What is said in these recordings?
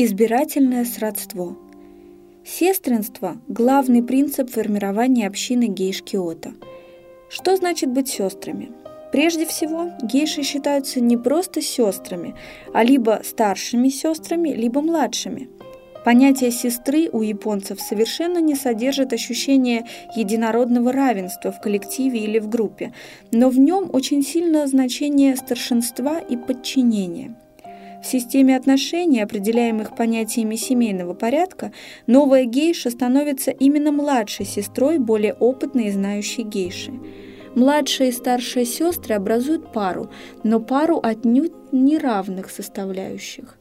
Избирательное сродство. Сестринство – главный принцип формирования общины гейш Киото. Что значит быть сестрами? Прежде всего, гейши считаются не просто сестрами, а либо старшими сестрами, либо младшими. Понятие сестры у японцев совершенно не содержит ощущения единородного равенства в коллективе или в группе, но в нем очень сильно значение старшинства и подчинения – в системе отношений, определяемых понятиями семейного порядка, новая гейша становится именно младшей сестрой более опытной и знающей гейши. Младшая и старшая сестры образуют пару, но пару отнюдь неравных составляющих.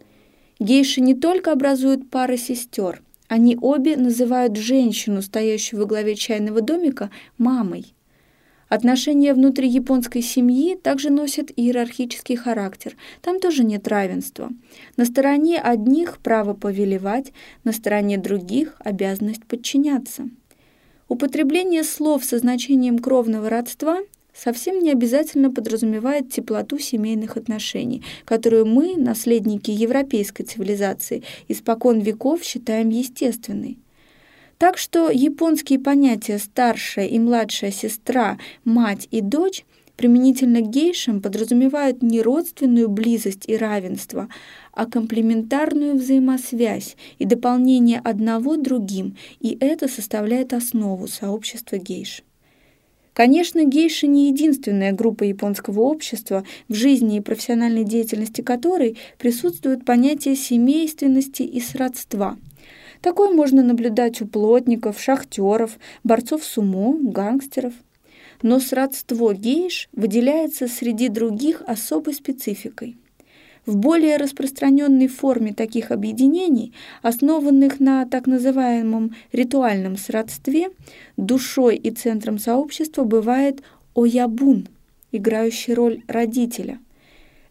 Гейши не только образуют пары сестер, они обе называют женщину, стоящую во главе чайного домика, мамой. Отношения внутри японской семьи также носят иерархический характер. Там тоже нет равенства. На стороне одних право повелевать, на стороне других обязанность подчиняться. Употребление слов со значением кровного родства совсем не обязательно подразумевает теплоту семейных отношений, которую мы, наследники европейской цивилизации, испокон веков считаем естественной. Так что японские понятия «старшая» и «младшая сестра», «мать» и «дочь» применительно к гейшам подразумевают не родственную близость и равенство, а комплементарную взаимосвязь и дополнение одного другим, и это составляет основу сообщества гейш. Конечно, гейши не единственная группа японского общества, в жизни и профессиональной деятельности которой присутствует понятие семейственности и сродства – Такое можно наблюдать у плотников, шахтеров, борцов сумо, гангстеров. Но сродство гейш выделяется среди других особой спецификой. В более распространенной форме таких объединений, основанных на так называемом ритуальном сродстве, душой и центром сообщества бывает оябун, играющий роль родителя.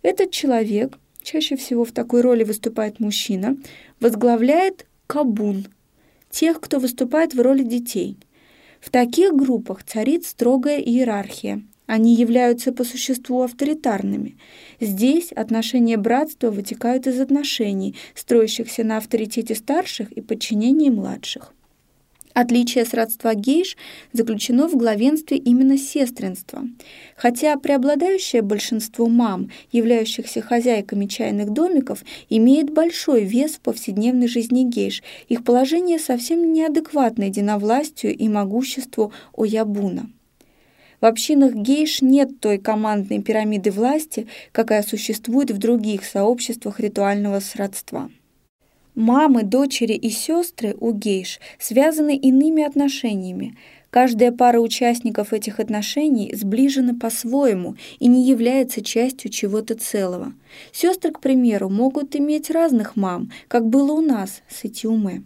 Этот человек, чаще всего в такой роли выступает мужчина, возглавляет кабун, тех, кто выступает в роли детей. В таких группах царит строгая иерархия. Они являются по существу авторитарными. Здесь отношения братства вытекают из отношений, строящихся на авторитете старших и подчинении младших. Отличие сродства гейш заключено в главенстве именно сестринства. Хотя преобладающее большинство мам, являющихся хозяйками чайных домиков, имеет большой вес в повседневной жизни гейш, их положение совсем неадекватно единовластию и могуществу Оябуна. В общинах гейш нет той командной пирамиды власти, какая существует в других сообществах ритуального сродства. Мамы, дочери и сестры у гейш связаны иными отношениями. Каждая пара участников этих отношений сближена по-своему и не является частью чего-то целого. Сестры, к примеру, могут иметь разных мам, как было у нас с Итиуме.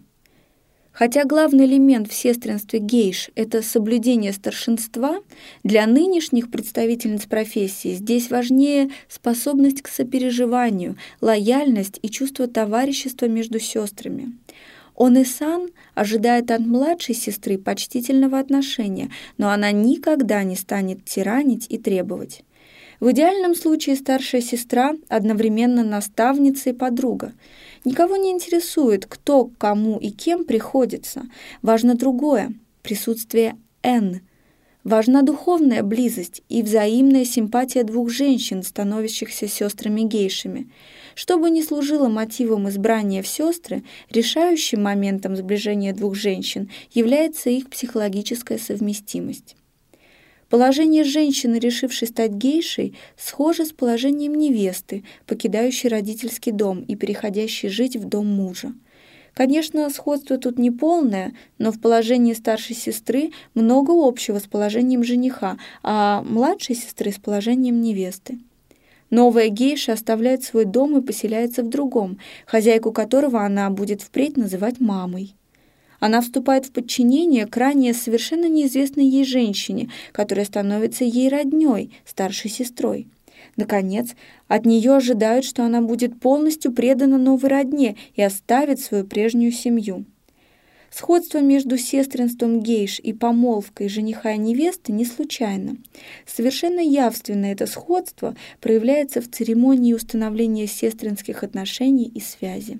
Хотя главный элемент в сестринстве гейш – это соблюдение старшинства, для нынешних представительниц профессии здесь важнее способность к сопереживанию, лояльность и чувство товарищества между сестрами. Он и сан ожидает от младшей сестры почтительного отношения, но она никогда не станет тиранить и требовать. В идеальном случае старшая сестра одновременно наставница и подруга – Никого не интересует, кто, кому и кем приходится. Важно другое — присутствие «Н». Важна духовная близость и взаимная симпатия двух женщин, становящихся сестрами-гейшами. Что бы ни служило мотивом избрания в сестры, решающим моментом сближения двух женщин является их психологическая совместимость. Положение женщины, решившей стать гейшей, схоже с положением невесты, покидающей родительский дом и переходящей жить в дом мужа. Конечно, сходство тут не полное, но в положении старшей сестры много общего с положением жениха, а младшей сестры с положением невесты. Новая гейша оставляет свой дом и поселяется в другом, хозяйку которого она будет впредь называть мамой. Она вступает в подчинение к ранее совершенно неизвестной ей женщине, которая становится ей роднёй, старшей сестрой. Наконец, от нее ожидают, что она будет полностью предана новой родне и оставит свою прежнюю семью. Сходство между сестринством гейш и помолвкой жениха и невесты не случайно. Совершенно явственно это сходство проявляется в церемонии установления сестринских отношений и связи.